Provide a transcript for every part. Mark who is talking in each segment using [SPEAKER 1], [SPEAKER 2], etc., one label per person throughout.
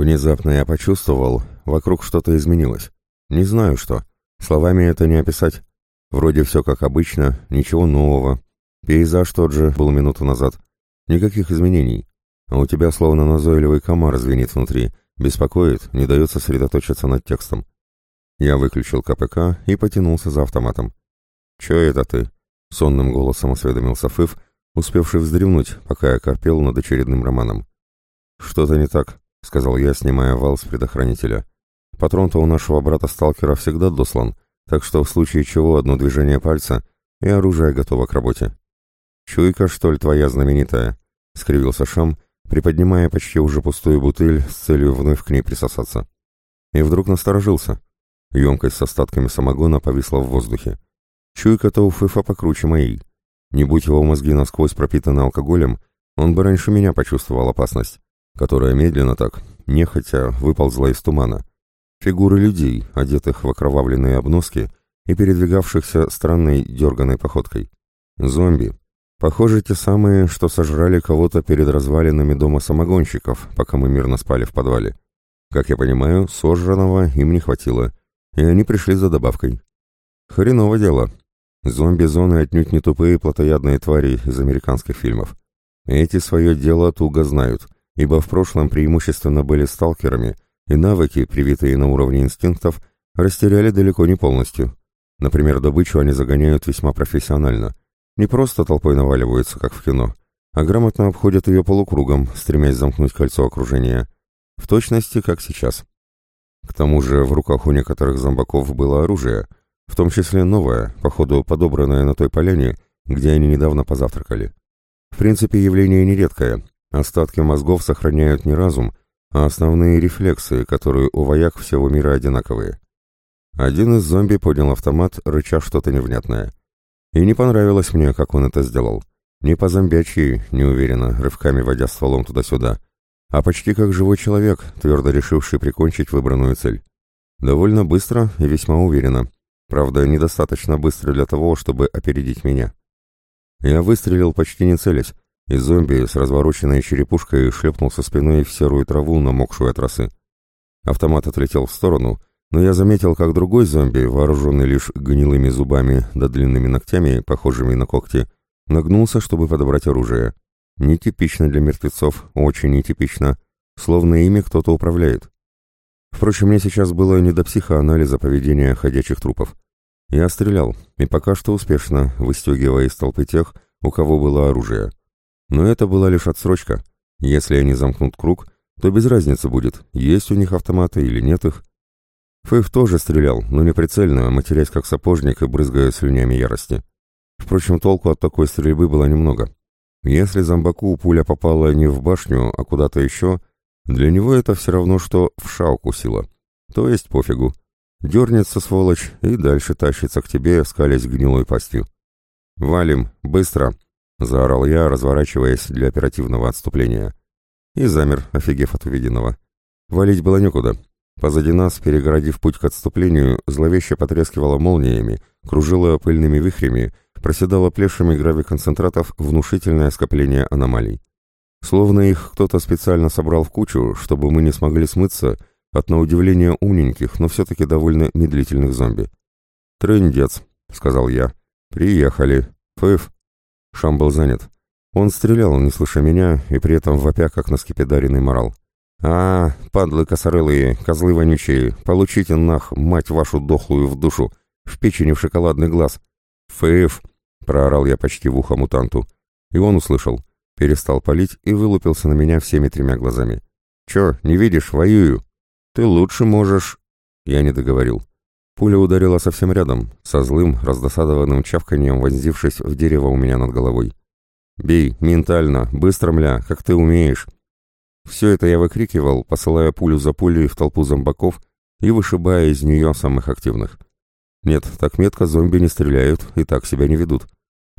[SPEAKER 1] Внезапно я почувствовал, вокруг что-то изменилось. Не знаю что. Словами это не описать. Вроде все как обычно, ничего нового. Пейзаж тот же был минуту назад. Никаких изменений. А у тебя словно назойливый комар звенит внутри, беспокоит, не дает сосредоточиться над текстом. Я выключил КПК и потянулся за автоматом. «Че это ты?» — сонным голосом осведомился Фыв, успевший вздремнуть, пока я корпел над очередным романом. «Что-то не так», — сказал я, снимая вал с предохранителя. «Патрон-то у нашего брата-сталкера всегда дослан, так что в случае чего одно движение пальца, и оружие готово к работе». «Чуйка, что ли, твоя знаменитая?» — скривился Шам, приподнимая почти уже пустую бутыль с целью вновь к ней присосаться. И вдруг насторожился. Емкость с остатками самогона повисла в воздухе. Чуйка-то у Фыфа покруче моей. Не будь его мозги насквозь пропитаны алкоголем, он бы раньше меня почувствовал опасность, которая медленно так, нехотя, выползла из тумана. Фигуры людей, одетых в окровавленные обноски и передвигавшихся странной дерганой походкой. Зомби. Похоже, те самые, что сожрали кого-то перед развалинами дома самогонщиков, пока мы мирно спали в подвале. Как я понимаю, сожранного им не хватило, и они пришли за добавкой. Хреново дело. Зомби-зоны отнюдь не тупые плотоядные твари из американских фильмов. Эти свое дело туго знают, ибо в прошлом преимущественно были сталкерами, и навыки, привитые на уровне инстинктов, растеряли далеко не полностью. Например, добычу они загоняют весьма профессионально. Не просто толпой наваливаются, как в кино, а грамотно обходят ее полукругом, стремясь замкнуть кольцо окружения. В точности, как сейчас. К тому же в руках у некоторых зомбаков было оружие, в том числе новое, походу подобранное на той поляне, где они недавно позавтракали. В принципе, явление нередкое. Остатки мозгов сохраняют не разум, а основные рефлексы, которые у вояк всего мира одинаковые. Один из зомби поднял автомат, рыча что-то невнятное. И не понравилось мне, как он это сделал. Не по-зомбячьи, неуверенно, рывками водя стволом туда-сюда, а почти как живой человек, твердо решивший прикончить выбранную цель. Довольно быстро и весьма уверенно. Правда, недостаточно быстро для того, чтобы опередить меня. Я выстрелил почти не целясь, и зомби с развороченной черепушкой шлепнулся спиной в серую траву, намокшую от росы. Автомат отлетел в сторону, но я заметил, как другой зомби, вооруженный лишь гнилыми зубами да длинными ногтями, похожими на когти, нагнулся, чтобы подобрать оружие. Нетипично для мертвецов, очень нетипично, словно ими кто-то управляет. Впрочем, мне сейчас было не до психоанализа поведения ходячих трупов. Я стрелял, и пока что успешно, выстегивая из толпы тех, у кого было оружие. Но это была лишь отсрочка. Если они замкнут круг, то без разницы будет, есть у них автоматы или нет их. Фэйв тоже стрелял, но не прицельно, а матерясь как сапожник и брызгая слюнями ярости. Впрочем, толку от такой стрельбы было немного. Если зомбаку пуля попала не в башню, а куда-то еще, для него это все равно, что в ша укусила. То есть пофигу. Дернется, сволочь, и дальше тащится к тебе, скалясь гнилой пастью. «Валим! Быстро!» — заорал я, разворачиваясь для оперативного отступления. И замер, офигев от увиденного. Валить было некуда. Позади нас, перегородив путь к отступлению, зловеще потрескивало молниями, кружило пыльными вихрями, проседало плешами гравиконцентратов внушительное скопление аномалий. Словно их кто-то специально собрал в кучу, чтобы мы не смогли смыться от на удивление умненьких, но все-таки довольно медлительных зомби. «Трындец», — сказал я. «Приехали. Фыф». Шам был занят. Он стрелял, не слыша меня, и при этом вопя, как на скипидаренный морал. «А, падлы косорылые, козлы вонючие, получите нах, мать вашу дохлую в душу, в печени в шоколадный глаз». «Фыф», — проорал я почти в ухо мутанту. И он услышал, перестал палить и вылупился на меня всеми тремя глазами. «Чё, не видишь, воюю?» «Ты лучше можешь...» Я не договорил. Пуля ударила совсем рядом, со злым, раздосадованным чавканием вонзившись в дерево у меня над головой. «Бей, ментально, быстро, мля, как ты умеешь!» Все это я выкрикивал, посылая пулю за пулей в толпу зомбаков и вышибая из нее самых активных. Нет, так метко зомби не стреляют и так себя не ведут.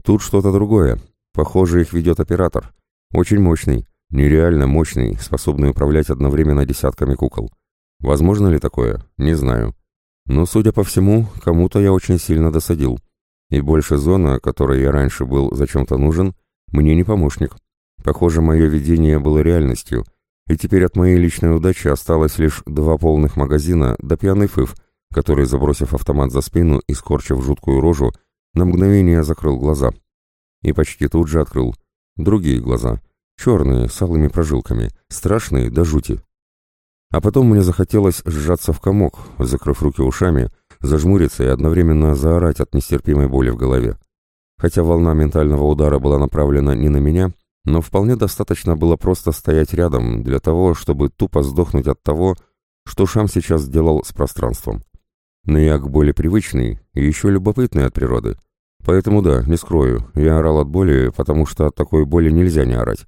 [SPEAKER 1] Тут что-то другое. Похоже, их ведет оператор. Очень мощный, нереально мощный, способный управлять одновременно десятками кукол. Возможно ли такое? Не знаю. Но, судя по всему, кому-то я очень сильно досадил. И больше зона, которой я раньше был зачем-то нужен, мне не помощник. Похоже, мое видение было реальностью, И теперь от моей личной удачи осталось лишь два полных магазина да пьяный фыф, который, забросив автомат за спину и скорчив жуткую рожу, на мгновение закрыл глаза. И почти тут же открыл. Другие глаза. Черные, с алыми прожилками. Страшные до жути. А потом мне захотелось сжаться в комок, закрыв руки ушами, зажмуриться и одновременно заорать от нестерпимой боли в голове. Хотя волна ментального удара была направлена не на меня, но вполне достаточно было просто стоять рядом для того, чтобы тупо сдохнуть от того, что Шам сейчас сделал с пространством. Но я к боли привычный и еще любопытный от природы. Поэтому да, не скрою, я орал от боли, потому что от такой боли нельзя не орать.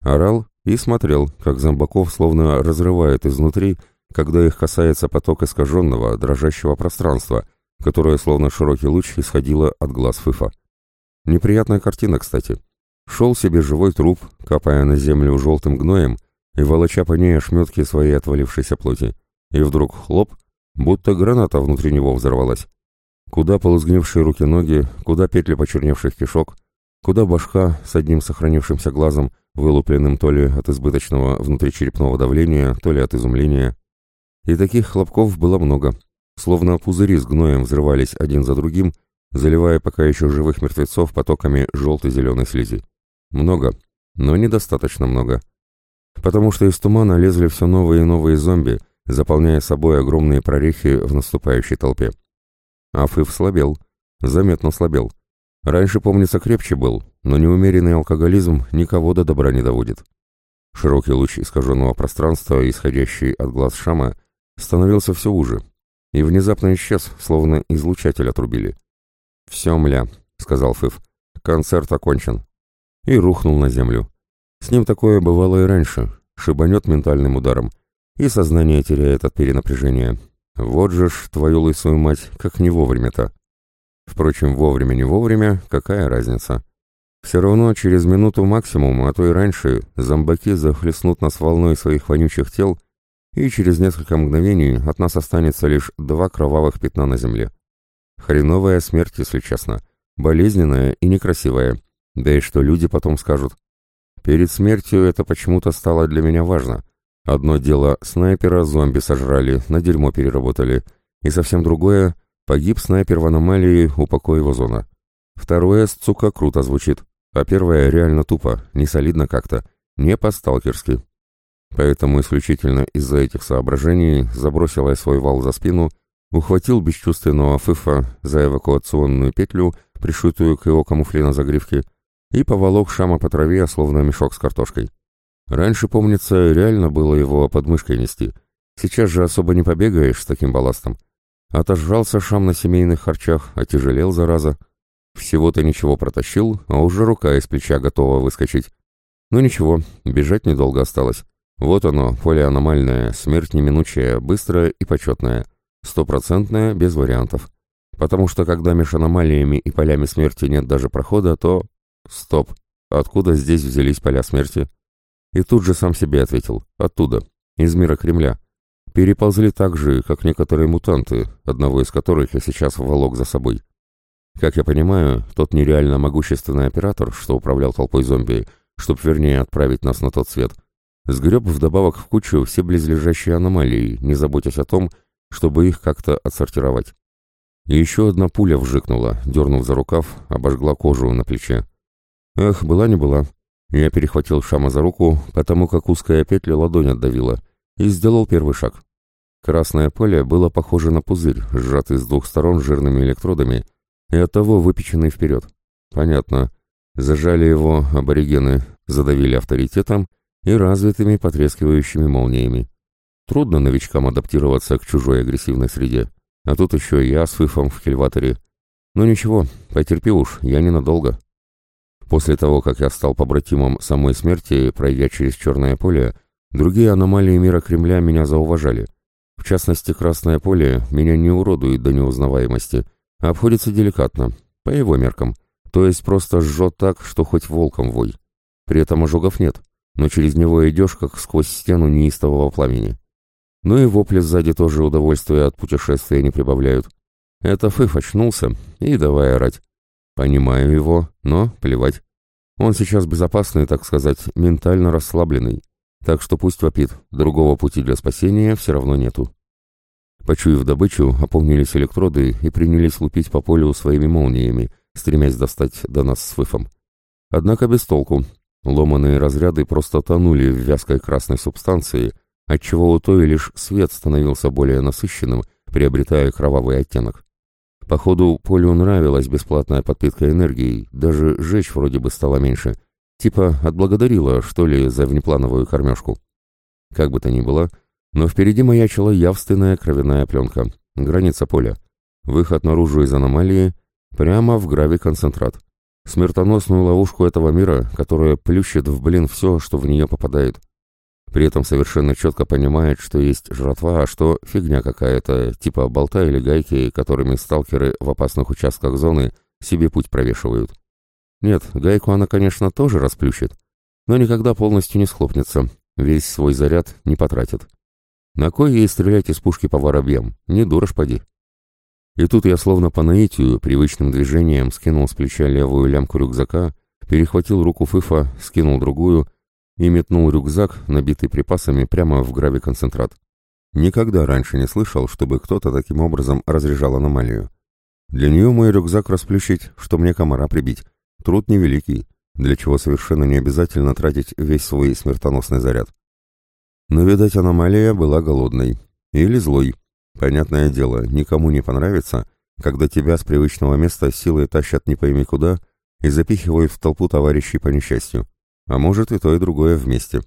[SPEAKER 1] Орал и смотрел, как зомбаков словно разрывает изнутри, когда их касается поток искаженного, дрожащего пространства, которое словно широкий луч исходило от глаз Фыфа. Неприятная картина, кстати. Шел себе живой труп, капая на землю желтым гноем и волоча по ней ошметки своей отвалившейся плоти. И вдруг хлоп, будто граната внутри него взорвалась. Куда полузгнившие руки-ноги, куда петли почерневших кишок, куда башка с одним сохранившимся глазом, вылупленным то ли от избыточного внутричерепного давления, то ли от изумления. И таких хлопков было много, словно пузыри с гноем взрывались один за другим, заливая пока еще живых мертвецов потоками желто-зеленой слизи. Много, но недостаточно много. Потому что из тумана лезли все новые и новые зомби, заполняя собой огромные прорехи в наступающей толпе. Афыв слабел, заметно слабел. Раньше, помнится, крепче был, но неумеренный алкоголизм никого до добра не доводит. Широкий луч искаженного пространства, исходящий от глаз Шама, становился все уже, и внезапно исчез, словно излучатель отрубили. «Все, мля», — сказал Фыв, — «концерт окончен» и рухнул на землю. С ним такое бывало и раньше, шибанет ментальным ударом, и сознание теряет от перенапряжения. Вот же ж, твою лысую мать, как не вовремя-то. Впрочем, вовремя не вовремя, какая разница? Все равно через минуту максимум, а то и раньше, зомбаки захлестнут нас волной своих вонючих тел, и через несколько мгновений от нас останется лишь два кровавых пятна на земле. Хреновая смерть, если честно. Болезненная и некрасивая. Да и что люди потом скажут? Перед смертью это почему-то стало для меня важно. Одно дело, снайпера зомби сожрали, на дерьмо переработали. И совсем другое, погиб снайпер в аномалии, упокой его зона. Второе, сука, круто звучит. А первое реально тупо, не солидно как-то, не по-сталкерски. Поэтому исключительно из-за этих соображений забросила я свой вал за спину, ухватил бесчувственного Фыфа за эвакуационную петлю, пришитую к его камуфле на загривке, и поволок Шама по траве, словно мешок с картошкой. Раньше, помнится, реально было его под мышкой нести. Сейчас же особо не побегаешь с таким балластом. Отожрался Шам на семейных харчах, отяжелел, зараза. Всего-то ничего протащил, а уже рука из плеча готова выскочить. Ну ничего, бежать недолго осталось. Вот оно, поле аномальное, смерть неминучая, быстрая и почетная. Стопроцентная, без вариантов. Потому что когда между аномалиями и полями смерти нет даже прохода, то Стоп. Откуда здесь взялись поля смерти? И тут же сам себе ответил. Оттуда. Из мира Кремля. Переползли так же, как некоторые мутанты, одного из которых я сейчас волок за собой. Как я понимаю, тот нереально могущественный оператор, что управлял толпой зомби, чтоб вернее отправить нас на тот свет, сгреб вдобавок в кучу все близлежащие аномалии, не заботясь о том, чтобы их как-то отсортировать. И еще одна пуля вжикнула, дернув за рукав, обожгла кожу на плече. Эх, была не была. Я перехватил Шама за руку, потому как узкая петля ладонь отдавила, и сделал первый шаг. Красное поле было похоже на пузырь, сжатый с двух сторон жирными электродами, и оттого выпеченный вперед. Понятно. Зажали его аборигены, задавили авторитетом и развитыми потрескивающими молниями. Трудно новичкам адаптироваться к чужой агрессивной среде. А тут еще я с Фыфом в кильваторе. Но ничего, потерпи уж, я ненадолго. После того, как я стал побратимом самой смерти, пройдя через черное поле, другие аномалии мира Кремля меня зауважали. В частности, красное поле меня не уродует до неузнаваемости, а обходится деликатно, по его меркам, то есть просто жжет так, что хоть волком вой. При этом ожогов нет, но через него идешь, как сквозь стену неистового пламени. Ну и вопли сзади тоже удовольствия от путешествия не прибавляют. Это Фыф очнулся и давай орать. Понимаю его, но плевать. Он сейчас безопасный, так сказать, ментально расслабленный. Так что пусть вопит, другого пути для спасения все равно нету. Почуяв добычу, опомнились электроды и принялись лупить по полю своими молниями, стремясь достать до нас с Фыфом. Однако без толку. Ломаные разряды просто тонули в вязкой красной субстанции, отчего у той лишь свет становился более насыщенным, приобретая кровавый оттенок. Походу, Полю нравилась бесплатная подпитка энергией, даже жечь вроде бы стало меньше. Типа отблагодарила, что ли, за внеплановую кормежку. Как бы то ни было, но впереди маячила явственная кровяная пленка, граница поля. Выход наружу из аномалии прямо в гравий-концентрат. Смертоносную ловушку этого мира, которая плющит в блин все, что в нее попадает. При этом совершенно четко понимает, что есть жратва, а что фигня какая-то, типа болта или гайки, которыми сталкеры в опасных участках зоны себе путь провешивают. Нет, гайку она, конечно, тоже расплющит, но никогда полностью не схлопнется, весь свой заряд не потратит. На кой ей стрелять из пушки по воробьям? Не дура ж поди. И тут я словно по наитию, привычным движением скинул с плеча левую лямку рюкзака, перехватил руку Фыфа, скинул другую и метнул рюкзак, набитый припасами, прямо в гравиконцентрат. Никогда раньше не слышал, чтобы кто-то таким образом разряжал аномалию. Для нее мой рюкзак расплющить, что мне комара прибить. Труд невеликий, для чего совершенно не обязательно тратить весь свой смертоносный заряд. Но, видать, аномалия была голодной. Или злой. Понятное дело, никому не понравится, когда тебя с привычного места силой тащат не пойми куда и запихивают в толпу товарищей по несчастью. А может и то, и другое вместе.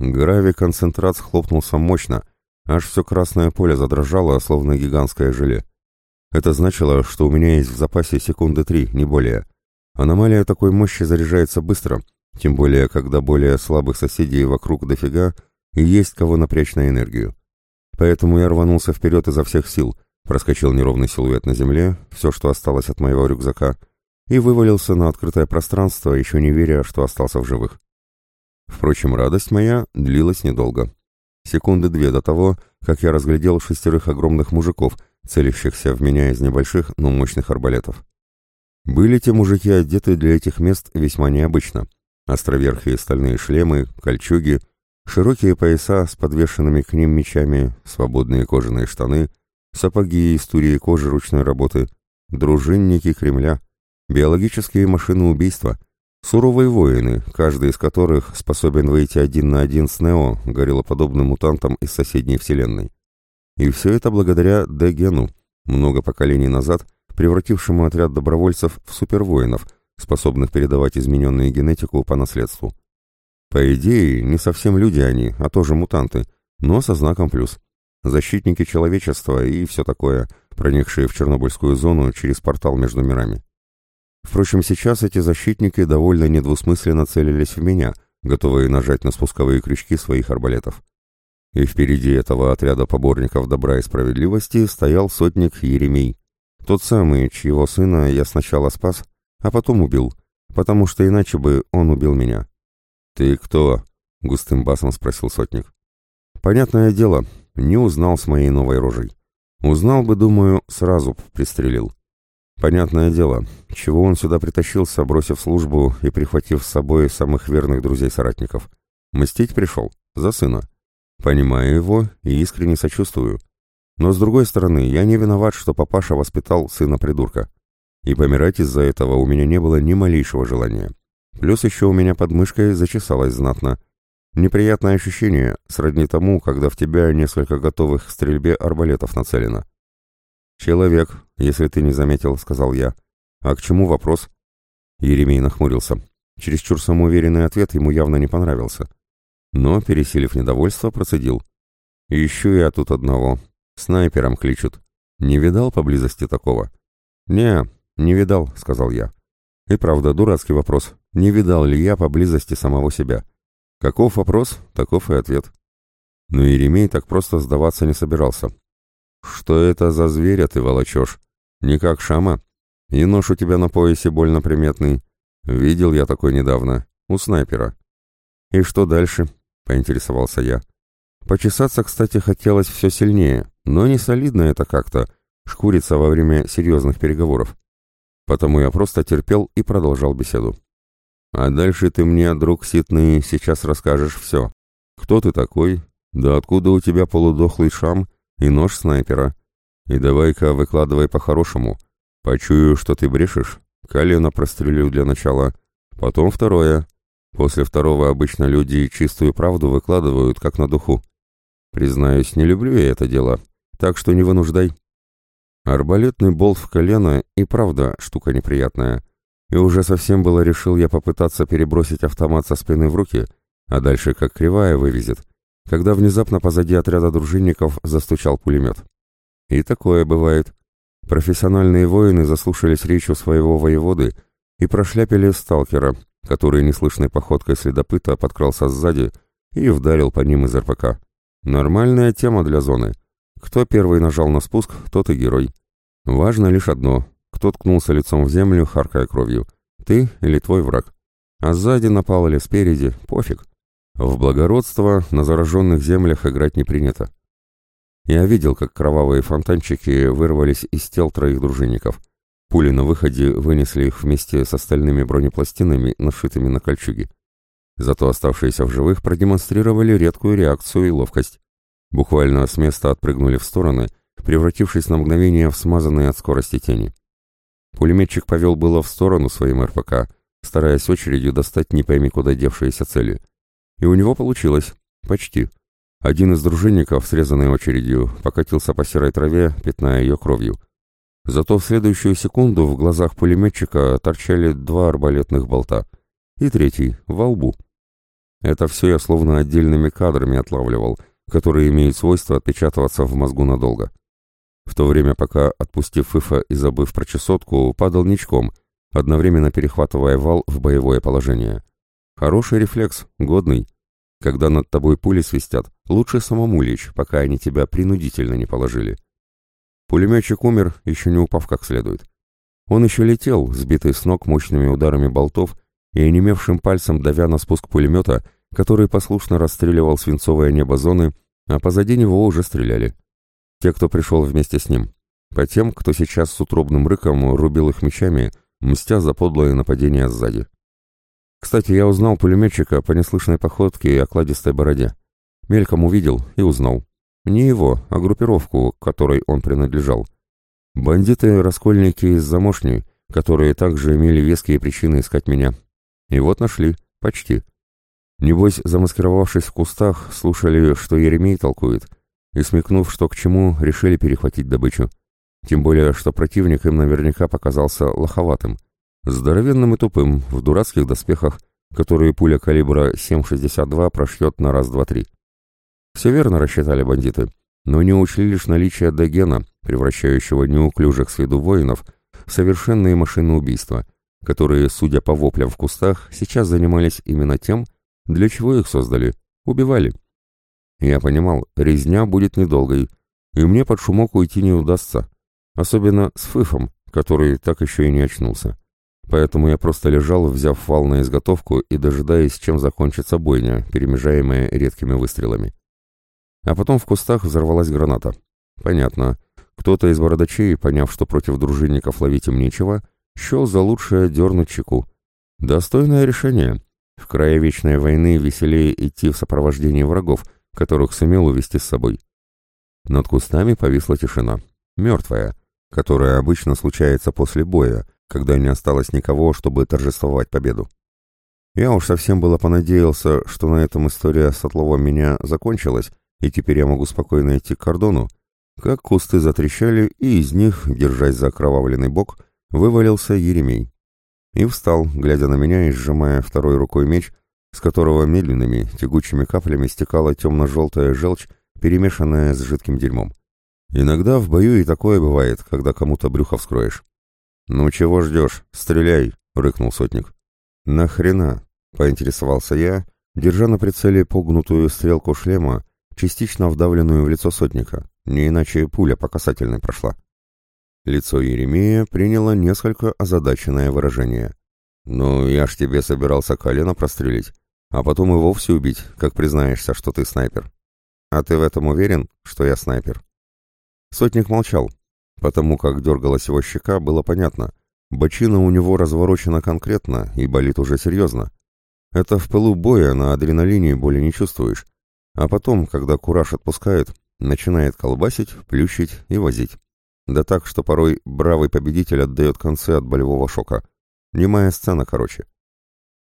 [SPEAKER 1] Грави-концентрат схлопнулся мощно, аж все красное поле задрожало, словно гигантское желе. Это значило, что у меня есть в запасе секунды три, не более. Аномалия такой мощи заряжается быстро, тем более, когда более слабых соседей вокруг дофига и есть кого напрячь на энергию. Поэтому я рванулся вперед изо всех сил, проскочил неровный силуэт на земле, все, что осталось от моего рюкзака, и вывалился на открытое пространство, еще не веря, что остался в живых. Впрочем, радость моя длилась недолго. Секунды две до того, как я разглядел шестерых огромных мужиков, целящихся в меня из небольших, но мощных арбалетов. Были те мужики одеты для этих мест весьма необычно. Островерхие стальные шлемы, кольчуги, широкие пояса с подвешенными к ним мечами, свободные кожаные штаны, сапоги из турии кожи ручной работы, дружинники Кремля — Биологические машины убийства. Суровые воины, каждый из которых способен выйти один на один с Нео, гориллоподобным мутантом из соседней вселенной. И все это благодаря Дегену, много поколений назад превратившему отряд добровольцев в супервоинов, способных передавать измененную генетику по наследству. По идее, не совсем люди они, а тоже мутанты, но со знаком плюс. Защитники человечества и все такое, проникшие в Чернобыльскую зону через портал между мирами. Впрочем, сейчас эти защитники довольно недвусмысленно целились в меня, готовые нажать на спусковые крючки своих арбалетов. И впереди этого отряда поборников добра и справедливости стоял сотник Еремей. Тот самый, чьего сына я сначала спас, а потом убил, потому что иначе бы он убил меня. «Ты кто?» — густым басом спросил сотник. «Понятное дело, не узнал с моей новой рожей. Узнал бы, думаю, сразу б пристрелил. Понятное дело, чего он сюда притащился, бросив службу и прихватив с собой самых верных друзей-соратников. Мстить пришел, за сына. Понимаю его и искренне сочувствую. Но с другой стороны, я не виноват, что папаша воспитал сына-придурка. И помирать из-за этого у меня не было ни малейшего желания. Плюс еще у меня под мышкой зачесалось знатно. Неприятное ощущение, сродни тому, когда в тебя несколько готовых к стрельбе арбалетов нацелено. «Человек, если ты не заметил», — сказал я. «А к чему вопрос?» Еремей нахмурился. Чересчур самоуверенный ответ ему явно не понравился. Но, пересилив недовольство, процедил. «Ищу я тут одного. Снайпером кличут. Не видал поблизости такого?» «Не, не видал», — сказал я. «И правда, дурацкий вопрос. Не видал ли я поблизости самого себя?» Каков вопрос, таков и ответ. Но Еремей так просто сдаваться не собирался. «Что это за зверя ты волочешь? Не как Шама? И нож у тебя на поясе больно приметный. Видел я такой недавно, у снайпера». «И что дальше?» — поинтересовался я. Почесаться, кстати, хотелось все сильнее, но не солидно это как-то, шкуриться во время серьезных переговоров. Потому я просто терпел и продолжал беседу. «А дальше ты мне, друг Ситный, сейчас расскажешь все. «Кто ты такой? Да откуда у тебя полудохлый шам и нож снайпера? И давай-ка выкладывай по-хорошему. Почую, что ты брешешь, колено прострелю для начала. Потом второе. После второго обычно люди чистую правду выкладывают, как на духу. Признаюсь, не люблю я это дело, так что не вынуждай». Арбалетный болт в колено и правда штука неприятная. И уже совсем было решил я попытаться перебросить автомат со спины в руки, а дальше как кривая вывезет, когда внезапно позади отряда дружинников застучал пулемет. И такое бывает. Профессиональные воины заслушались речью своего воеводы и прошляпили сталкера, который неслышной походкой следопыта подкрался сзади и вдарил по ним из РПК. Нормальная тема для зоны. Кто первый нажал на спуск, тот и герой. Важно лишь одно кто ткнулся лицом в землю, харкая кровью. Ты или твой враг. А сзади напал или спереди, пофиг. В благородство на зараженных землях играть не принято. Я видел, как кровавые фонтанчики вырвались из тел троих дружинников. Пули на выходе вынесли их вместе с остальными бронепластинами, нашитыми на кольчуге. Зато оставшиеся в живых продемонстрировали редкую реакцию и ловкость. Буквально с места отпрыгнули в стороны, превратившись на мгновение в смазанные от скорости тени. Пулеметчик повел было в сторону своим РПК, стараясь очередью достать не пойми куда девшиеся цели. И у него получилось. Почти. Один из дружинников, срезанный очередью, покатился по серой траве, пятная ее кровью. Зато в следующую секунду в глазах пулеметчика торчали два арбалетных болта. И третий — во лбу. Это все я словно отдельными кадрами отлавливал, которые имеют свойство отпечатываться в мозгу надолго в то время пока, отпустив Фыфа и забыв про чесотку, падал ничком, одновременно перехватывая вал в боевое положение. Хороший рефлекс, годный. Когда над тобой пули свистят, лучше самому лечь, пока они тебя принудительно не положили. Пулеметчик умер, еще не упав как следует. Он еще летел, сбитый с ног мощными ударами болтов и онемевшим пальцем давя на спуск пулемета, который послушно расстреливал свинцовое небо зоны, а позади него уже стреляли. Те, кто пришел вместе с ним. По тем, кто сейчас с утробным рыком рубил их мечами, мстя за подлое нападение сзади. Кстати, я узнал пулеметчика по неслышной походке и окладистой бороде. Мельком увидел и узнал. Не его, а группировку, которой он принадлежал. Бандиты-раскольники из Замошни, которые также имели веские причины искать меня. И вот нашли. Почти. Небось, замаскировавшись в кустах, слушали, что Еремей толкует — и, смекнув, что к чему, решили перехватить добычу. Тем более, что противник им наверняка показался лоховатым, здоровенным и тупым, в дурацких доспехах, которые пуля калибра 7,62 прошьет на раз-два-три. Все верно рассчитали бандиты, но не учли лишь наличие дегена, превращающего неуклюжих с виду воинов в совершенные машины убийства, которые, судя по воплям в кустах, сейчас занимались именно тем, для чего их создали — убивали. Я понимал, резня будет недолгой, и мне под шумок уйти не удастся, особенно с Фыфом, который так еще и не очнулся. Поэтому я просто лежал, взяв вал на изготовку и дожидаясь, чем закончится бойня, перемежаемая редкими выстрелами. А потом в кустах взорвалась граната. Понятно. Кто-то из бородачей, поняв, что против дружинников ловить им нечего, счел за лучшее дернуть чеку. Достойное решение. В крае вечной войны веселее идти в сопровождении врагов — которых сумел увести с собой. Над кустами повисла тишина, мертвая, которая обычно случается после боя, когда не осталось никого, чтобы торжествовать победу. Я уж совсем было понадеялся, что на этом история с отловом меня закончилась, и теперь я могу спокойно идти к кордону, как кусты затрещали, и из них, держась за окровавленный бок, вывалился Еремей. И встал, глядя на меня и сжимая второй рукой меч, с которого медленными, тягучими каплями стекала темно-желтая желчь, перемешанная с жидким дерьмом. Иногда в бою и такое бывает, когда кому-то брюхо вскроешь. «Ну чего ждешь? Стреляй!» — рыкнул сотник. «Нахрена?» — поинтересовался я, держа на прицеле погнутую стрелку шлема, частично вдавленную в лицо сотника, не иначе пуля по касательной прошла. Лицо Еремея приняло несколько озадаченное выражение. «Ну, я ж тебе собирался колено прострелить, а потом и вовсе убить, как признаешься, что ты снайпер. А ты в этом уверен, что я снайпер?» Сотник молчал, потому как дергалась его щека, было понятно. Бочина у него разворочена конкретно и болит уже серьезно. Это в пылу боя на адреналине боли не чувствуешь, А потом, когда кураж отпускает, начинает колбасить, плющить и возить. Да так, что порой бравый победитель отдает концы от болевого шока. Немая сцена, короче.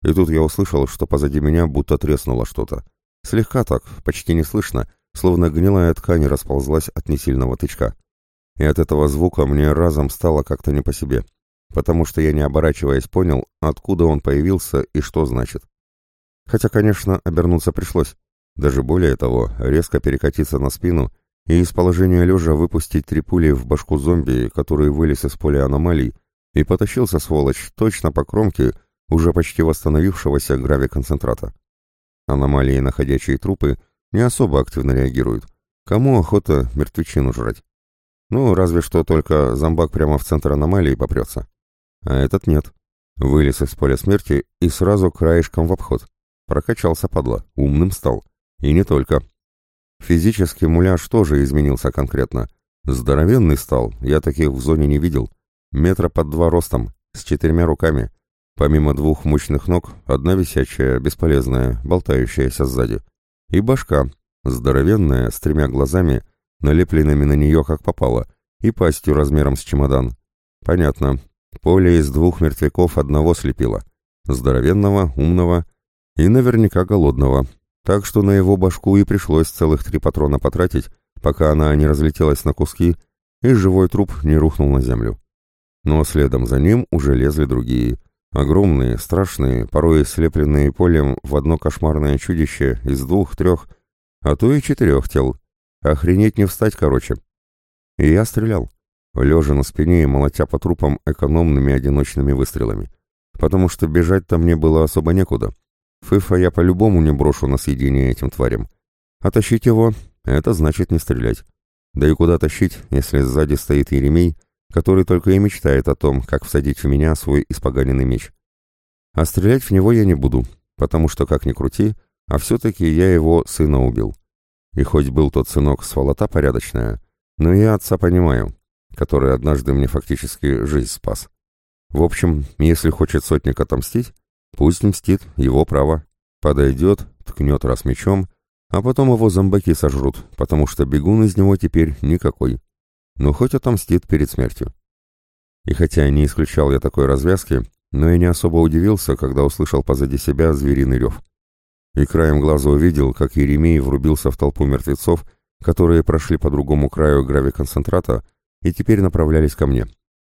[SPEAKER 1] И тут я услышал, что позади меня будто треснуло что-то. Слегка так, почти не слышно, словно гнилая ткань расползлась от несильного тычка. И от этого звука мне разом стало как-то не по себе, потому что я, не оборачиваясь, понял, откуда он появился и что значит. Хотя, конечно, обернуться пришлось. Даже более того, резко перекатиться на спину и из положения лежа выпустить три пули в башку зомби, который вылез из поля аномалий, и потащился, сволочь, точно по кромке уже почти восстановившегося гравиконцентрата. Аномалии, находящие трупы, не особо активно реагируют. Кому охота мертвечину жрать? Ну, разве что только зомбак прямо в центр аномалии попрется. А этот нет. Вылез из поля смерти и сразу краешком в обход. Прокачался, падла, умным стал. И не только. Физически муляж тоже изменился конкретно. Здоровенный стал, я таких в зоне не видел. Метра под два ростом, с четырьмя руками. Помимо двух мощных ног, одна висячая, бесполезная, болтающаяся сзади. И башка, здоровенная, с тремя глазами, налепленными на нее как попало, и пастью размером с чемодан. Понятно. Поле из двух мертвяков одного слепило. Здоровенного, умного и наверняка голодного. Так что на его башку и пришлось целых три патрона потратить, пока она не разлетелась на куски, и живой труп не рухнул на землю. Но следом за ним уже лезли другие. Огромные, страшные, порой слепленные полем в одно кошмарное чудище из двух, трех, а то и четырех тел. Охренеть не встать, короче. И я стрелял, лежа на спине и молотя по трупам экономными одиночными выстрелами. Потому что бежать-то мне было особо некуда. Фыфа я по-любому не брошу на съедение этим тварям. А тащить его — это значит не стрелять. Да и куда тащить, если сзади стоит Еремей, который только и мечтает о том, как всадить в меня свой испоганенный меч. А стрелять в него я не буду, потому что, как ни крути, а все-таки я его сына убил. И хоть был тот сынок сволота порядочная, но я отца понимаю, который однажды мне фактически жизнь спас. В общем, если хочет сотник отомстить, пусть мстит, его право. Подойдет, ткнет раз мечом, а потом его зомбаки сожрут, потому что бегун из него теперь никакой. Но хоть отомстит перед смертью. И хотя не исключал я такой развязки, но и не особо удивился, когда услышал позади себя звериный рев и краем глаза увидел, как Еремей врубился в толпу мертвецов, которые прошли по другому краю гравиконцентрата и теперь направлялись ко мне.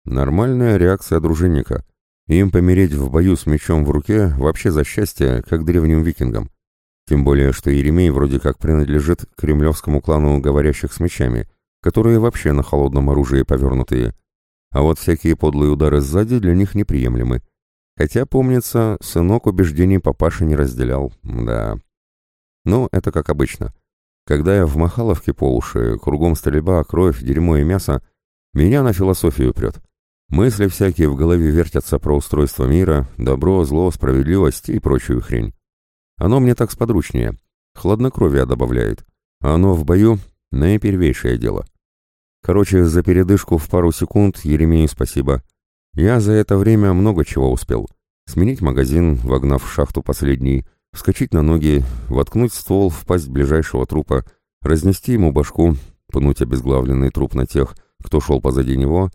[SPEAKER 1] Нормальная реакция дружинника. Им помереть в бою с мечом в руке вообще за счастье, как древним викингам. Тем более, что Еремей вроде как принадлежит кремлевскому клану говорящих с мечами, которые вообще на холодном оружии повернутые. А вот всякие подлые удары сзади для них неприемлемы. Хотя, помнится, сынок убеждений папаши не разделял, да. Ну, это как обычно. Когда я в Махаловке по уши, кругом стрельба, кровь, дерьмо и мясо, меня на философию прет. Мысли всякие в голове вертятся про устройство мира, добро, зло, справедливость и прочую хрень. Оно мне так сподручнее. Хладнокровие добавляет. А оно в бою — наипервейшее дело. Короче, за передышку в пару секунд Еремею спасибо. Я за это время много чего успел. Сменить магазин, вогнав в шахту последний, вскочить на ноги, воткнуть ствол в пасть ближайшего трупа, разнести ему башку, пнуть обезглавленный труп на тех, кто шел позади него,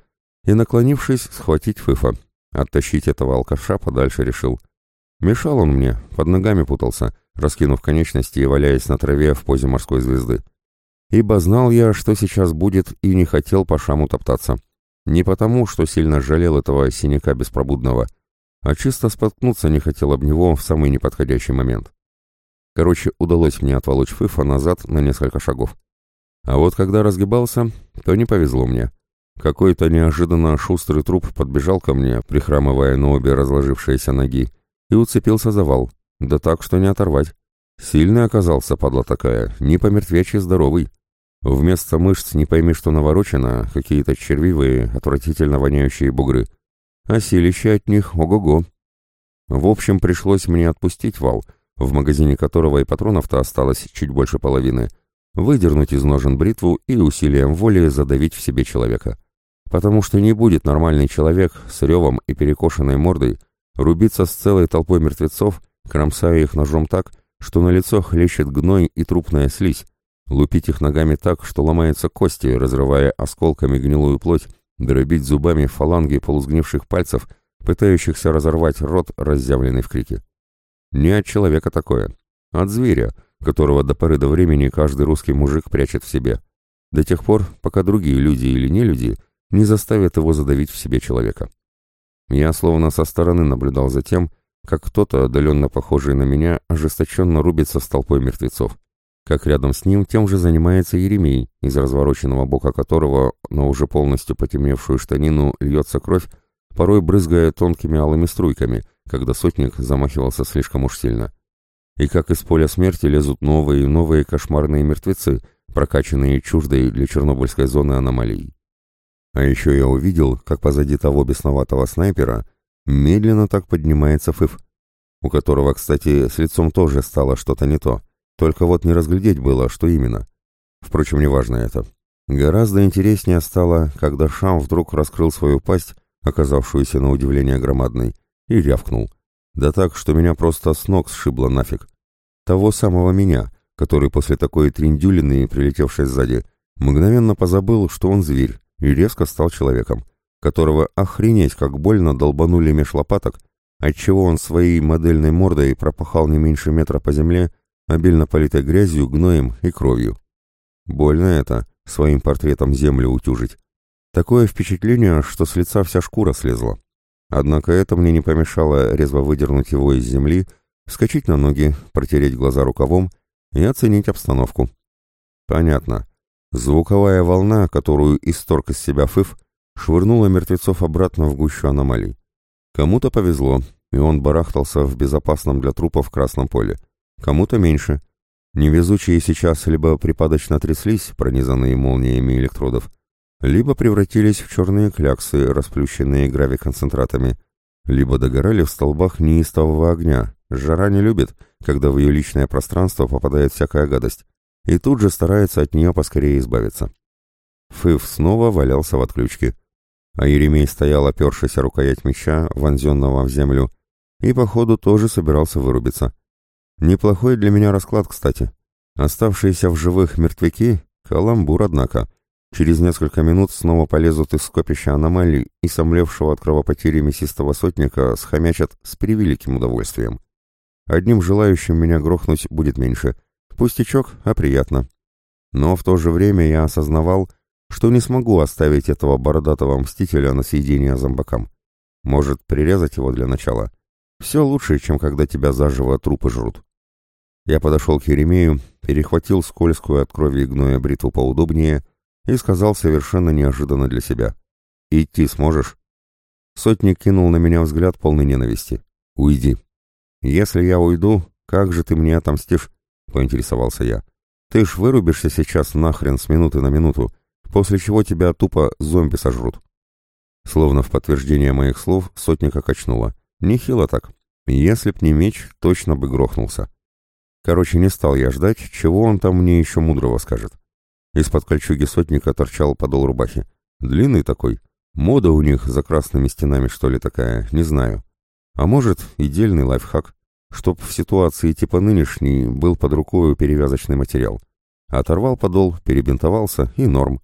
[SPEAKER 1] и, наклонившись, схватить Фыфа. Оттащить этого алкаша подальше решил. Мешал он мне, под ногами путался, раскинув конечности и валяясь на траве в позе морской звезды. Ибо знал я, что сейчас будет, и не хотел по шаму топтаться. Не потому, что сильно жалел этого синяка беспробудного, а чисто споткнуться не хотел об него в самый неподходящий момент. Короче, удалось мне отволочь Фыфа назад на несколько шагов. А вот когда разгибался, то не повезло мне. Какой-то неожиданно шустрый труп подбежал ко мне, прихрамывая на обе разложившиеся ноги, и уцепился за вал. Да так, что не оторвать. Сильный оказался, падла такая, не помертвячий здоровый. Вместо мышц не пойми, что наворочено, какие-то червивые, отвратительно воняющие бугры. А силище от них ого-го. В общем, пришлось мне отпустить вал, в магазине которого и патронов-то осталось чуть больше половины, выдернуть из ножен бритву и усилием воли задавить в себе человека. Потому что не будет нормальный человек с ревом и перекошенной мордой рубиться с целой толпой мертвецов, кромсая их ножом так, что на лицо хлещет гной и трупная слизь, лупить их ногами так, что ломаются кости, разрывая осколками гнилую плоть, дробить зубами фаланги полусгнивших пальцев, пытающихся разорвать рот, разъявленный в крике. Не от человека такое, от зверя, которого до поры до времени каждый русский мужик прячет в себе, до тех пор, пока другие люди или не люди не заставят его задавить в себе человека. Я словно со стороны наблюдал за тем, как кто-то, отдаленно похожий на меня, ожесточенно рубится с толпой мертвецов, как рядом с ним тем же занимается Еремей, из развороченного бока которого на уже полностью потемневшую штанину льется кровь, порой брызгая тонкими алыми струйками, когда сотник замахивался слишком уж сильно. И как из поля смерти лезут новые и новые кошмарные мертвецы, прокачанные чуждой для чернобыльской зоны аномалией. А еще я увидел, как позади того бесноватого снайпера медленно так поднимается Фыф, у которого, кстати, с лицом тоже стало что-то не то, только вот не разглядеть было, что именно. Впрочем, неважно это. Гораздо интереснее стало, когда Шам вдруг раскрыл свою пасть, оказавшуюся на удивление громадной, и рявкнул. Да так, что меня просто с ног сшибло нафиг. Того самого меня, который после такой триндюлины, прилетевшей сзади, мгновенно позабыл, что он зверь, и резко стал человеком, которого охренеть как больно долбанули меж лопаток, отчего он своей модельной мордой пропахал не меньше метра по земле, обильно политой грязью, гноем и кровью. Больно это, своим портретом землю утюжить. Такое впечатление, что с лица вся шкура слезла. Однако это мне не помешало резво выдернуть его из земли, вскочить на ноги, протереть глаза рукавом и оценить обстановку. Понятно. Звуковая волна, которую исторг из себя Фыф, швырнула мертвецов обратно в гущу аномалий. Кому-то повезло, и он барахтался в безопасном для трупов красном поле. Кому-то меньше. Невезучие сейчас либо припадочно тряслись, пронизанные молниями электродов, либо превратились в черные кляксы, расплющенные гравиконцентратами, либо догорали в столбах неистового огня. Жара не любит, когда в ее личное пространство попадает всякая гадость, и тут же старается от нее поскорее избавиться. Фыв снова валялся в отключке, а Еремей стоял, опершись о рукоять меча, вонзенного в землю, и, походу, тоже собирался вырубиться. Неплохой для меня расклад, кстати. Оставшиеся в живых мертвяки — каламбур, однако — Через несколько минут снова полезут из скопища аномалий и сомлевшего от кровопотери мясистого сотника схомячат с превеликим удовольствием. Одним желающим меня грохнуть будет меньше. Пустячок, а приятно. Но в то же время я осознавал, что не смогу оставить этого бородатого мстителя на съедение зомбакам. Может, прирезать его для начала? Все лучше, чем когда тебя заживо трупы жрут. Я подошел к Еремею, перехватил скользкую от крови и гноя бритву поудобнее — и сказал совершенно неожиданно для себя. «Идти сможешь?» Сотник кинул на меня взгляд полный ненависти. «Уйди». «Если я уйду, как же ты мне отомстишь?» — поинтересовался я. «Ты ж вырубишься сейчас нахрен с минуты на минуту, после чего тебя тупо зомби сожрут». Словно в подтверждение моих слов сотника качнула. Нехило так. Если б не меч, точно бы грохнулся. Короче, не стал я ждать, чего он там мне еще мудрого скажет. Из-под кольчуги сотника торчал подол рубахи. Длинный такой. Мода у них за красными стенами, что ли, такая, не знаю. А может, и дельный лайфхак, чтоб в ситуации типа нынешней был под рукой перевязочный материал. Оторвал подол, перебинтовался и норм.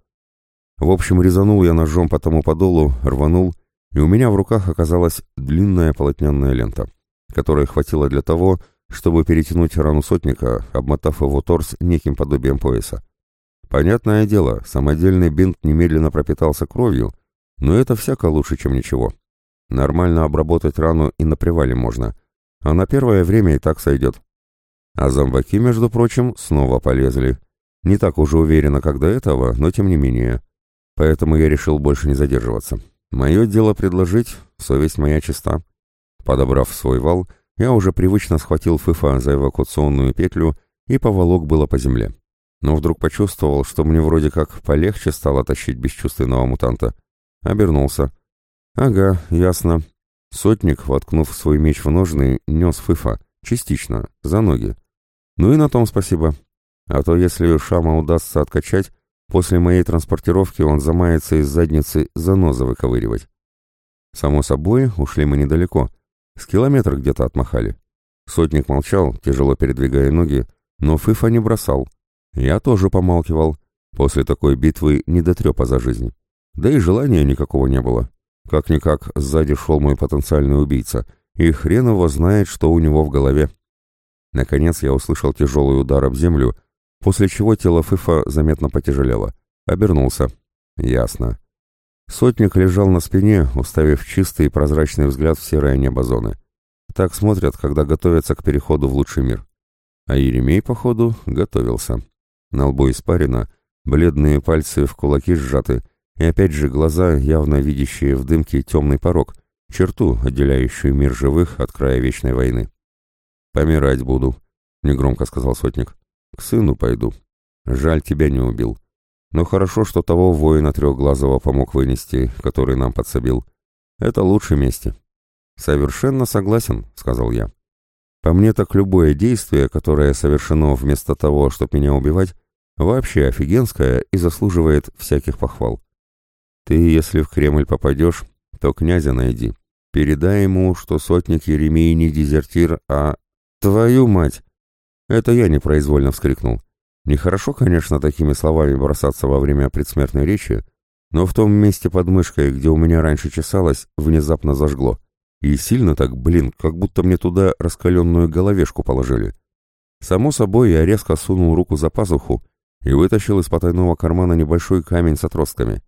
[SPEAKER 1] В общем, резанул я ножом по тому подолу, рванул, и у меня в руках оказалась длинная полотняная лента, которой хватило для того, чтобы перетянуть рану сотника, обмотав его торс неким подобием пояса. Понятное дело, самодельный бинт немедленно пропитался кровью, но это всяко лучше, чем ничего. Нормально обработать рану и на привале можно, а на первое время и так сойдет. А зомбаки, между прочим, снова полезли. Не так уже уверенно, как до этого, но тем не менее. Поэтому я решил больше не задерживаться. Мое дело предложить, совесть моя чиста. Подобрав свой вал, я уже привычно схватил Фыфа за эвакуационную петлю и поволок было по земле но вдруг почувствовал, что мне вроде как полегче стало тащить бесчувственного мутанта. Обернулся. Ага, ясно. Сотник, воткнув свой меч в ножны, нес фыфа, частично, за ноги. Ну и на том спасибо. А то если Шама удастся откачать, после моей транспортировки он замается из задницы заноза выковыривать. Само собой, ушли мы недалеко. С километра где-то отмахали. Сотник молчал, тяжело передвигая ноги, но Фыфа не бросал. Я тоже помалкивал. После такой битвы не до трепа за жизнь. Да и желания никакого не было. Как-никак сзади шел мой потенциальный убийца, и хрен его знает, что у него в голове. Наконец я услышал тяжелый удар об землю, после чего тело Фыфа заметно потяжелело. Обернулся. Ясно. Сотник лежал на спине, уставив чистый и прозрачный взгляд в серое небо зоны. Так смотрят, когда готовятся к переходу в лучший мир. А Еремей, походу, готовился. На лбу испарина, бледные пальцы в кулаки сжаты, и опять же глаза, явно видящие в дымке темный порог, черту, отделяющую мир живых от края вечной войны. «Помирать буду», — негромко сказал сотник. «К сыну пойду. Жаль, тебя не убил. Но хорошо, что того воина трехглазого помог вынести, который нам подсобил. Это лучше мести». «Совершенно согласен», — сказал я. «По мне так любое действие, которое совершено вместо того, чтобы меня убивать, вообще офигенское и заслуживает всяких похвал. Ты, если в Кремль попадешь, то князя найди. Передай ему, что сотник Еремей не дезертир, а... Твою мать!» Это я непроизвольно вскрикнул. Нехорошо, конечно, такими словами бросаться во время предсмертной речи, но в том месте под мышкой, где у меня раньше чесалось, внезапно зажгло. И сильно так, блин, как будто мне туда раскаленную головешку положили. Само собой, я резко сунул руку за пазуху и вытащил из потайного кармана небольшой камень с отростками.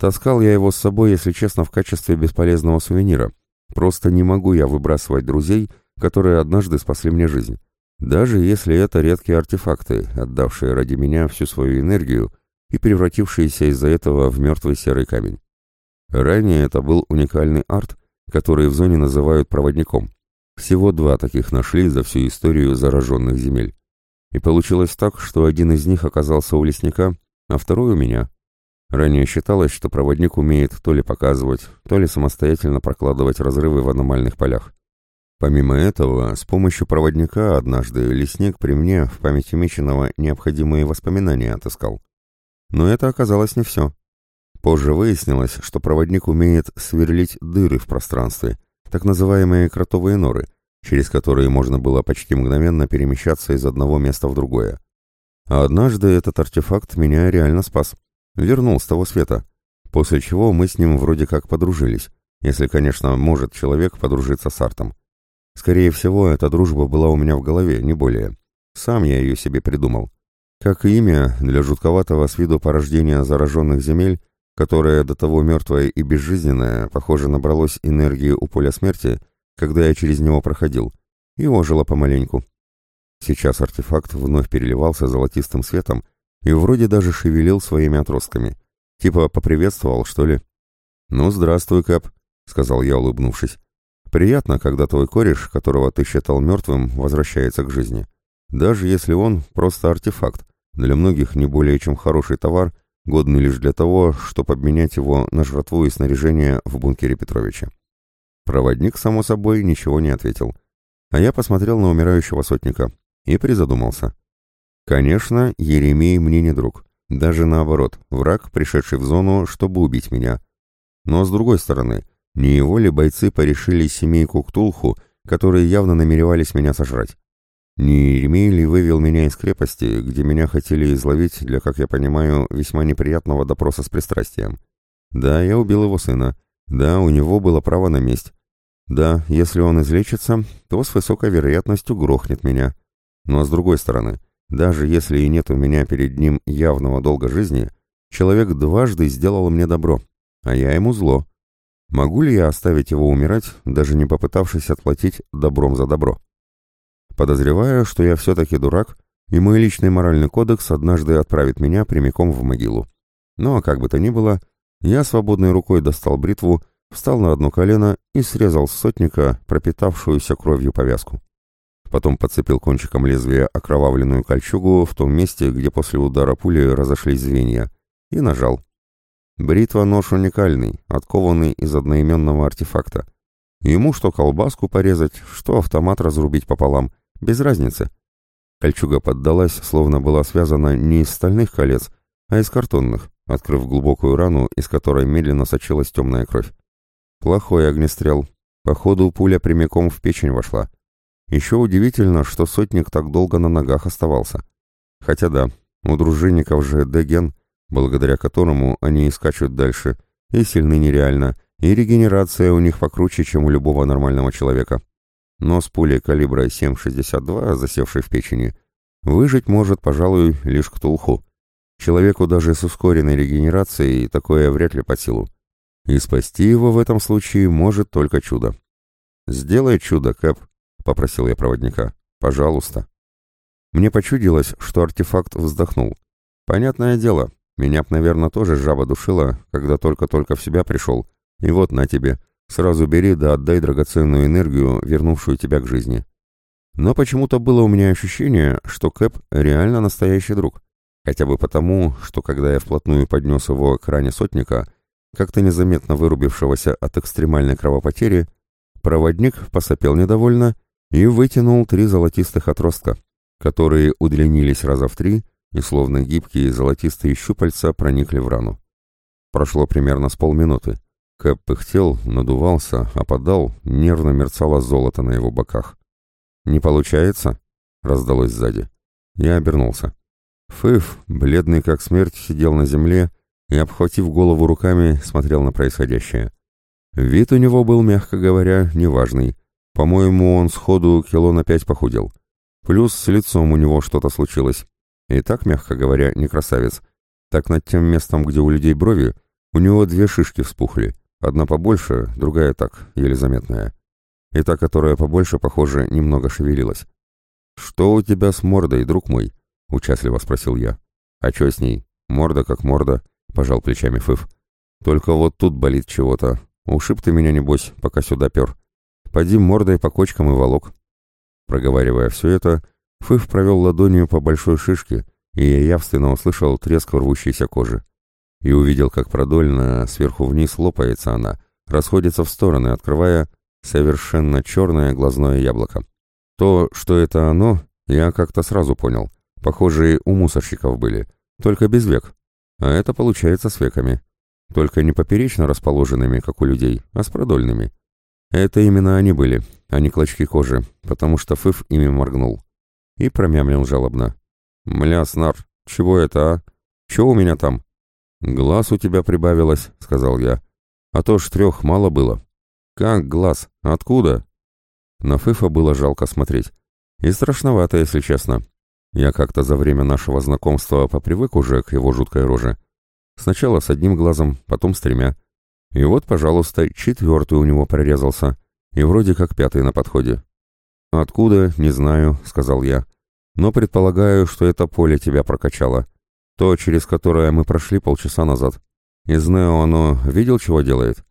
[SPEAKER 1] Таскал я его с собой, если честно, в качестве бесполезного сувенира. Просто не могу я выбрасывать друзей, которые однажды спасли мне жизнь. Даже если это редкие артефакты, отдавшие ради меня всю свою энергию и превратившиеся из-за этого в мертвый серый камень. Ранее это был уникальный арт, который в зоне называют проводником. Всего два таких нашли за всю историю зараженных земель. И получилось так, что один из них оказался у лесника, а второй у меня. Ранее считалось, что проводник умеет то ли показывать, то ли самостоятельно прокладывать разрывы в аномальных полях. Помимо этого, с помощью проводника однажды лесник при мне в памяти Меченого необходимые воспоминания отыскал. Но это оказалось не все. Позже выяснилось, что проводник умеет сверлить дыры в пространстве, так называемые кротовые норы, через которые можно было почти мгновенно перемещаться из одного места в другое. А однажды этот артефакт меня реально спас вернул с того света, после чего мы с ним вроде как подружились, если, конечно, может человек подружиться с Артом. Скорее всего, эта дружба была у меня в голове, не более. Сам я ее себе придумал. Как и имя для жутковатого с виду порождения зараженных земель, которое до того мертвое и безжизненное, похоже, набралось энергии у поля смерти, когда я через него проходил, и ожило помаленьку. Сейчас артефакт вновь переливался золотистым светом, и вроде даже шевелил своими отростками. Типа поприветствовал, что ли? «Ну, здравствуй, Кэп», — сказал я, улыбнувшись. «Приятно, когда твой кореш, которого ты считал мертвым, возвращается к жизни. Даже если он просто артефакт, для многих не более чем хороший товар, годный лишь для того, чтобы обменять его на жратву и снаряжение в бункере Петровича». Проводник, само собой, ничего не ответил. А я посмотрел на умирающего сотника и призадумался. Конечно, Еремей мне не друг. Даже наоборот, враг, пришедший в зону, чтобы убить меня. Но с другой стороны, не его ли бойцы порешили семейку Ктулху, которые явно намеревались меня сожрать? Не Еремей ли вывел меня из крепости, где меня хотели изловить для, как я понимаю, весьма неприятного допроса с пристрастием? Да, я убил его сына. Да, у него было право на месть. Да, если он излечится, то с высокой вероятностью грохнет меня. Но с другой стороны, даже если и нет у меня перед ним явного долга жизни, человек дважды сделал мне добро, а я ему зло. Могу ли я оставить его умирать, даже не попытавшись отплатить добром за добро? Подозреваю, что я все-таки дурак, и мой личный моральный кодекс однажды отправит меня прямиком в могилу. Ну а как бы то ни было, я свободной рукой достал бритву, встал на одно колено и срезал с сотника пропитавшуюся кровью повязку. Потом подцепил кончиком лезвия окровавленную кольчугу в том месте, где после удара пули разошлись звенья, и нажал. Бритва-нож уникальный, откованный из одноименного артефакта. Ему что колбаску порезать, что автомат разрубить пополам, без разницы. Кольчуга поддалась, словно была связана не из стальных колец, а из картонных, открыв глубокую рану, из которой медленно сочилась темная кровь. Плохой огнестрел. Походу, пуля прямиком в печень вошла. Еще удивительно, что сотник так долго на ногах оставался. Хотя да, у дружинников же Деген, благодаря которому они и скачут дальше, и сильны нереально, и регенерация у них покруче, чем у любого нормального человека. Но с пулей калибра 7,62, засевшей в печени, выжить может, пожалуй, лишь Ктулху. Человеку даже с ускоренной регенерацией такое вряд ли по силу. И спасти его в этом случае может только чудо. «Сделай чудо, Кэп», — попросил я проводника. «Пожалуйста». Мне почудилось, что артефакт вздохнул. Понятное дело, меня б, наверное, тоже жаба душила, когда только-только в себя пришел. И вот на тебе, сразу бери да отдай драгоценную энергию, вернувшую тебя к жизни. Но почему-то было у меня ощущение, что Кэп реально настоящий друг. Хотя бы потому, что когда я вплотную поднес его к ране сотника, как-то незаметно вырубившегося от экстремальной кровопотери, проводник посопел недовольно и вытянул три золотистых отростка, которые удлинились раза в три и словно гибкие золотистые щупальца проникли в рану. Прошло примерно с полминуты. Кэп пыхтел, надувался, опадал, нервно мерцало золото на его боках. «Не получается?» — раздалось сзади. Я обернулся. Фыф, бледный как смерть, сидел на земле и, обхватив голову руками, смотрел на происходящее. Вид у него был, мягко говоря, неважный. По-моему, он сходу кило на пять похудел. Плюс с лицом у него что-то случилось. И так, мягко говоря, не красавец. Так над тем местом, где у людей брови, у него две шишки вспухли. Одна побольше, другая так, еле заметная. И та, которая побольше, похоже, немного шевелилась. «Что у тебя с мордой, друг мой?» — участливо спросил я. «А чё с ней? Морда как морда», — пожал плечами Фыф. «Только вот тут болит чего-то. Ушиб ты меня, небось, пока сюда пёр. Поди мордой по кочкам и волок». Проговаривая все это, Фыф провел ладонью по большой шишке, и я явственно услышал треск рвущейся кожи. И увидел, как продольно сверху вниз лопается она, расходится в стороны, открывая совершенно черное глазное яблоко. То, что это оно, я как-то сразу понял. Похожие у мусорщиков были, только без век. А это получается с веками. Только не поперечно расположенными, как у людей, а с продольными. Это именно они были, а не клочки кожи, потому что Фыф ими моргнул. И промямлил жалобно. «Мля, Снар, чего это, а? Чего у меня там?» «Глаз у тебя прибавилось», — сказал я. «А то ж трех мало было». «Как глаз? Откуда?» На Фыфа было жалко смотреть. И страшновато, если честно. Я как-то за время нашего знакомства попривык уже к его жуткой роже. Сначала с одним глазом, потом с тремя. И вот, пожалуйста, четвертый у него прорезался, и вроде как пятый на подходе. «Откуда, не знаю», — сказал я. «Но предполагаю, что это поле тебя прокачало. То, через которое мы прошли полчаса назад. Из Нео оно видел, чего делает?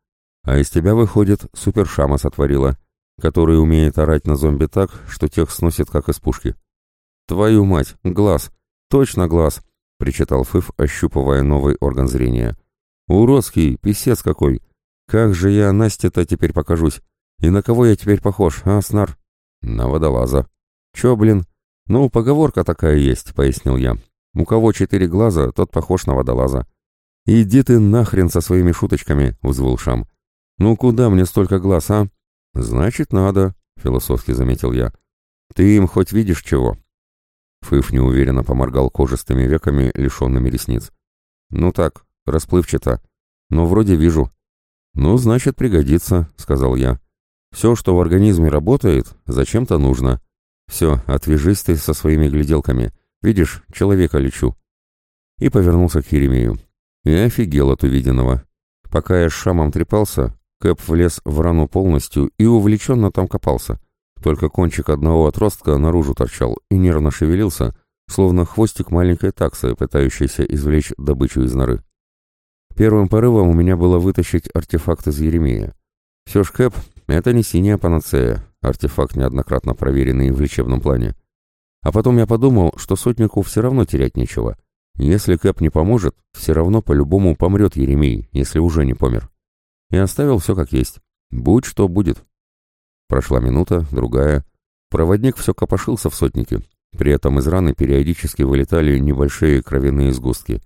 [SPEAKER 1] А из тебя, выходит, супершама сотворила, который умеет орать на зомби так, что тех сносит, как из пушки». «Твою мать, глаз! Точно глаз!» — причитал Фыф, ощупывая новый орган зрения. «Уродский, писец какой! Как же я Насте-то теперь покажусь? И на кого я теперь похож, а, Снар?» «На водолаза». «Чё, блин?» «Ну, поговорка такая есть», — пояснил я. «У кого четыре глаза, тот похож на водолаза». «Иди ты нахрен со своими шуточками», — взвыл Шам. «Ну куда мне столько глаз, а?» «Значит, надо», — философски заметил я. «Ты им хоть видишь чего?» Фыф неуверенно поморгал кожистыми веками, лишенными ресниц. «Ну так, расплывчато. Но вроде вижу. Ну, значит, пригодится, сказал я. Все, что в организме работает, зачем-то нужно. Все, отвяжись ты со своими гляделками. Видишь, человека лечу. И повернулся к Еремею. И офигел от увиденного. Пока я с Шамом трепался, Кэп влез в рану полностью и увлеченно там копался. Только кончик одного отростка наружу торчал и нервно шевелился, словно хвостик маленькой таксы, пытающейся извлечь добычу из норы. Первым порывом у меня было вытащить артефакт из Еремея. Все ж Кэп — это не синяя панацея, артефакт неоднократно проверенный в лечебном плане. А потом я подумал, что сотнику все равно терять нечего. Если Кэп не поможет, все равно по-любому помрет Еремей, если уже не помер. И оставил все как есть. Будь что будет. Прошла минута, другая. Проводник все копошился в сотнике. При этом из раны периодически вылетали небольшие кровяные сгустки.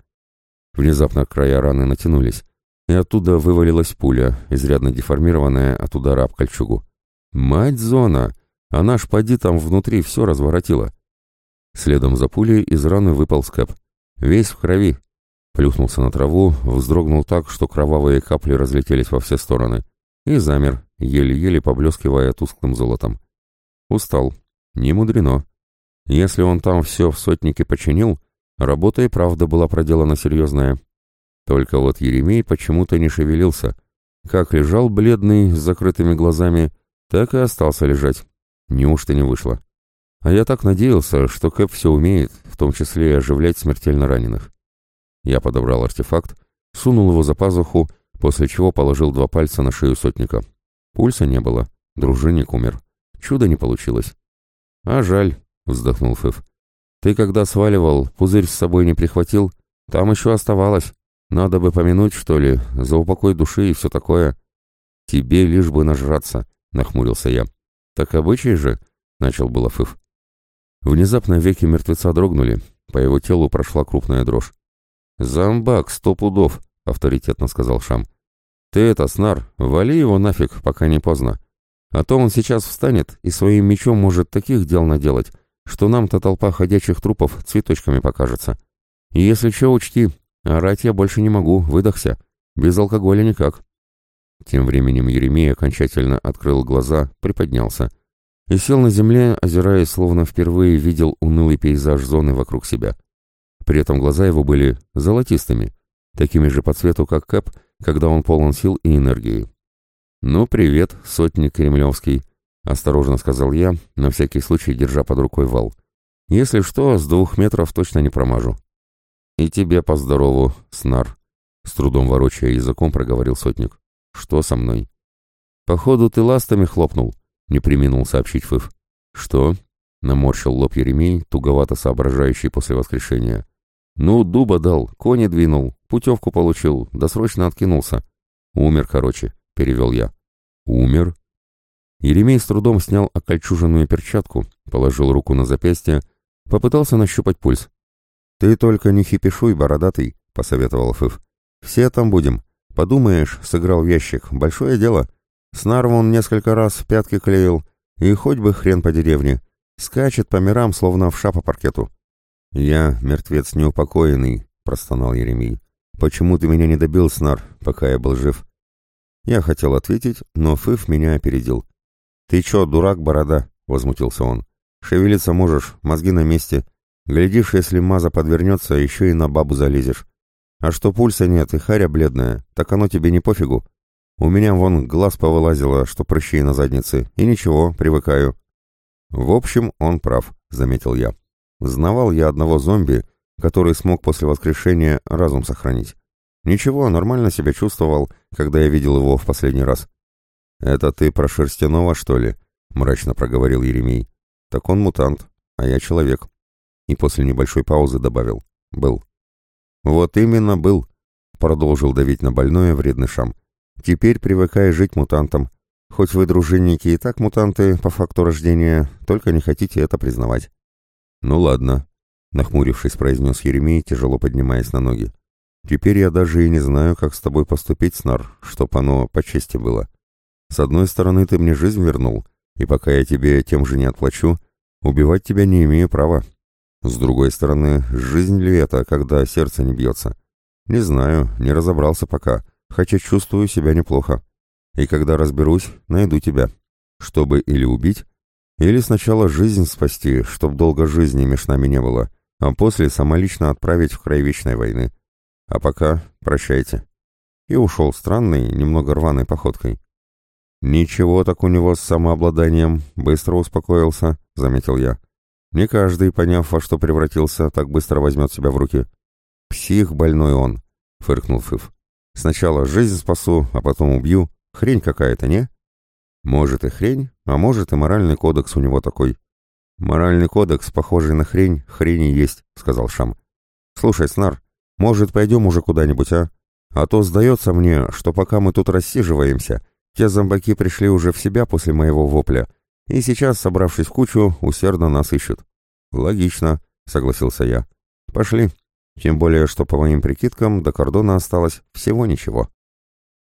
[SPEAKER 1] Внезапно края раны натянулись, и оттуда вывалилась пуля, изрядно деформированная от удара об кольчугу. «Мать зона! А наш поди там внутри все разворотило. Следом за пулей из раны выпал скэп. Весь в крови. Плюхнулся на траву, вздрогнул так, что кровавые капли разлетелись во все стороны. И замер, еле-еле поблескивая тусклым золотом. Устал. Не мудрено. Если он там все в сотнике починил, работа и правда была проделана серьезная. Только вот Еремей почему-то не шевелился. Как лежал бледный, с закрытыми глазами, так и остался лежать. Неужто не вышло? А я так надеялся, что Кэп все умеет, в том числе и оживлять смертельно раненых. Я подобрал артефакт, сунул его за пазуху, после чего положил два пальца на шею сотника. Пульса не было, дружинник умер. Чудо не получилось. «А жаль», — вздохнул Фыф. «Ты когда сваливал, пузырь с собой не прихватил? Там еще оставалось. Надо бы помянуть, что ли, за упокой души и все такое». «Тебе лишь бы нажраться», — нахмурился я. «Так обычай же», — начал было Фыф. Внезапно веки мертвеца дрогнули, по его телу прошла крупная дрожь. «Зомбак, сто пудов», — авторитетно сказал Шам. «Ты это, Снар, вали его нафиг, пока не поздно. А то он сейчас встанет и своим мечом может таких дел наделать, что нам-то толпа ходячих трупов цветочками покажется. И если что, учти, орать я больше не могу, выдохся. Без алкоголя никак». Тем временем Еремей окончательно открыл глаза, приподнялся — и сел на земле, озираясь, словно впервые видел унылый пейзаж зоны вокруг себя. При этом глаза его были золотистыми, такими же по цвету, как Кэп, когда он полон сил и энергии. «Ну, привет, сотник кремлевский», — осторожно сказал я, на всякий случай держа под рукой вал. «Если что, с двух метров точно не промажу». «И тебе поздорову, снар», — с трудом ворочая языком проговорил сотник. «Что со мной?» «Походу, ты ластами хлопнул», — не приминул сообщить Фыф. «Что?» — наморщил лоб Еремей, туговато соображающий после воскрешения. «Ну, дуба дал, кони двинул, путевку получил, досрочно откинулся. Умер, короче», — перевел я. «Умер?» Еремей с трудом снял окольчуженную перчатку, положил руку на запястье, попытался нащупать пульс. «Ты только не хипишуй, бородатый», — посоветовал Фыф. «Все там будем. Подумаешь, сыграл в ящик. Большое дело. Снар вон несколько раз в пятки клеил, и хоть бы хрен по деревне. Скачет по мирам, словно в по паркету. «Я, мертвец неупокоенный», — простонал Еремей. «Почему ты меня не добил, Снар, пока я был жив?» Я хотел ответить, но Фыф меня опередил. «Ты чё, дурак, борода?» — возмутился он. «Шевелиться можешь, мозги на месте. Глядишь, если маза подвернется, еще и на бабу залезешь. А что пульса нет и харя бледная, так оно тебе не пофигу. У меня вон глаз повылазило, что прыщи на заднице, и ничего, привыкаю. В общем, он прав, заметил я. Знавал я одного зомби, который смог после воскрешения разум сохранить. Ничего, нормально себя чувствовал, когда я видел его в последний раз. «Это ты про шерстяного, что ли?» — мрачно проговорил Еремей. «Так он мутант, а я человек». И после небольшой паузы добавил. «Был». «Вот именно был», — продолжил давить на больное вредный шам. Теперь привыкай жить мутантом. Хоть вы, дружинники, и так мутанты по факту рождения, только не хотите это признавать. Ну ладно, нахмурившись, произнес Еремей, тяжело поднимаясь на ноги. Теперь я даже и не знаю, как с тобой поступить, Снар, чтоб оно по чести было. С одной стороны, ты мне жизнь вернул, и пока я тебе тем же не отплачу, убивать тебя не имею права. С другой стороны, жизнь ли это, когда сердце не бьется? Не знаю, не разобрался пока хотя чувствую себя неплохо. И когда разберусь, найду тебя, чтобы или убить, или сначала жизнь спасти, чтоб долго жизни меж нами не было, а после самолично отправить в край вечной войны. А пока прощайте». И ушел странной, немного рваной походкой. «Ничего так у него с самообладанием, быстро успокоился», — заметил я. «Не каждый, поняв, во что превратился, так быстро возьмет себя в руки». «Псих больной он», — фыркнул Фыф. Сначала жизнь спасу, а потом убью. Хрень какая-то, не? Может и хрень, а может и моральный кодекс у него такой. Моральный кодекс, похожий на хрень, хрени есть, сказал Шам. Слушай, Снар, может пойдем уже куда-нибудь, а? А то сдается мне, что пока мы тут рассиживаемся, те зомбаки пришли уже в себя после моего вопля, и сейчас, собравшись в кучу, усердно нас ищут. Логично, согласился я. Пошли. Тем более, что по моим прикидкам до кордона осталось всего ничего.